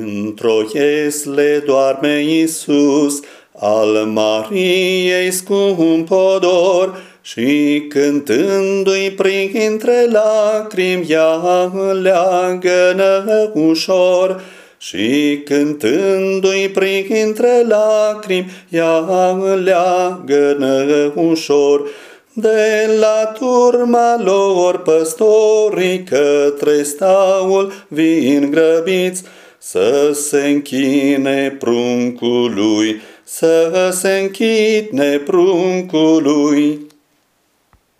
Într-o iesle doarme Iisus, al Mariei scumpodor, și cântându-i printre lacrimi, ea leagănă ușor, și cântându-i printre lacrimi, ea leagănă ușor. De la turma lor păstorii către staul vin grăbiți, să se închine pruncului, să se închine pruncului.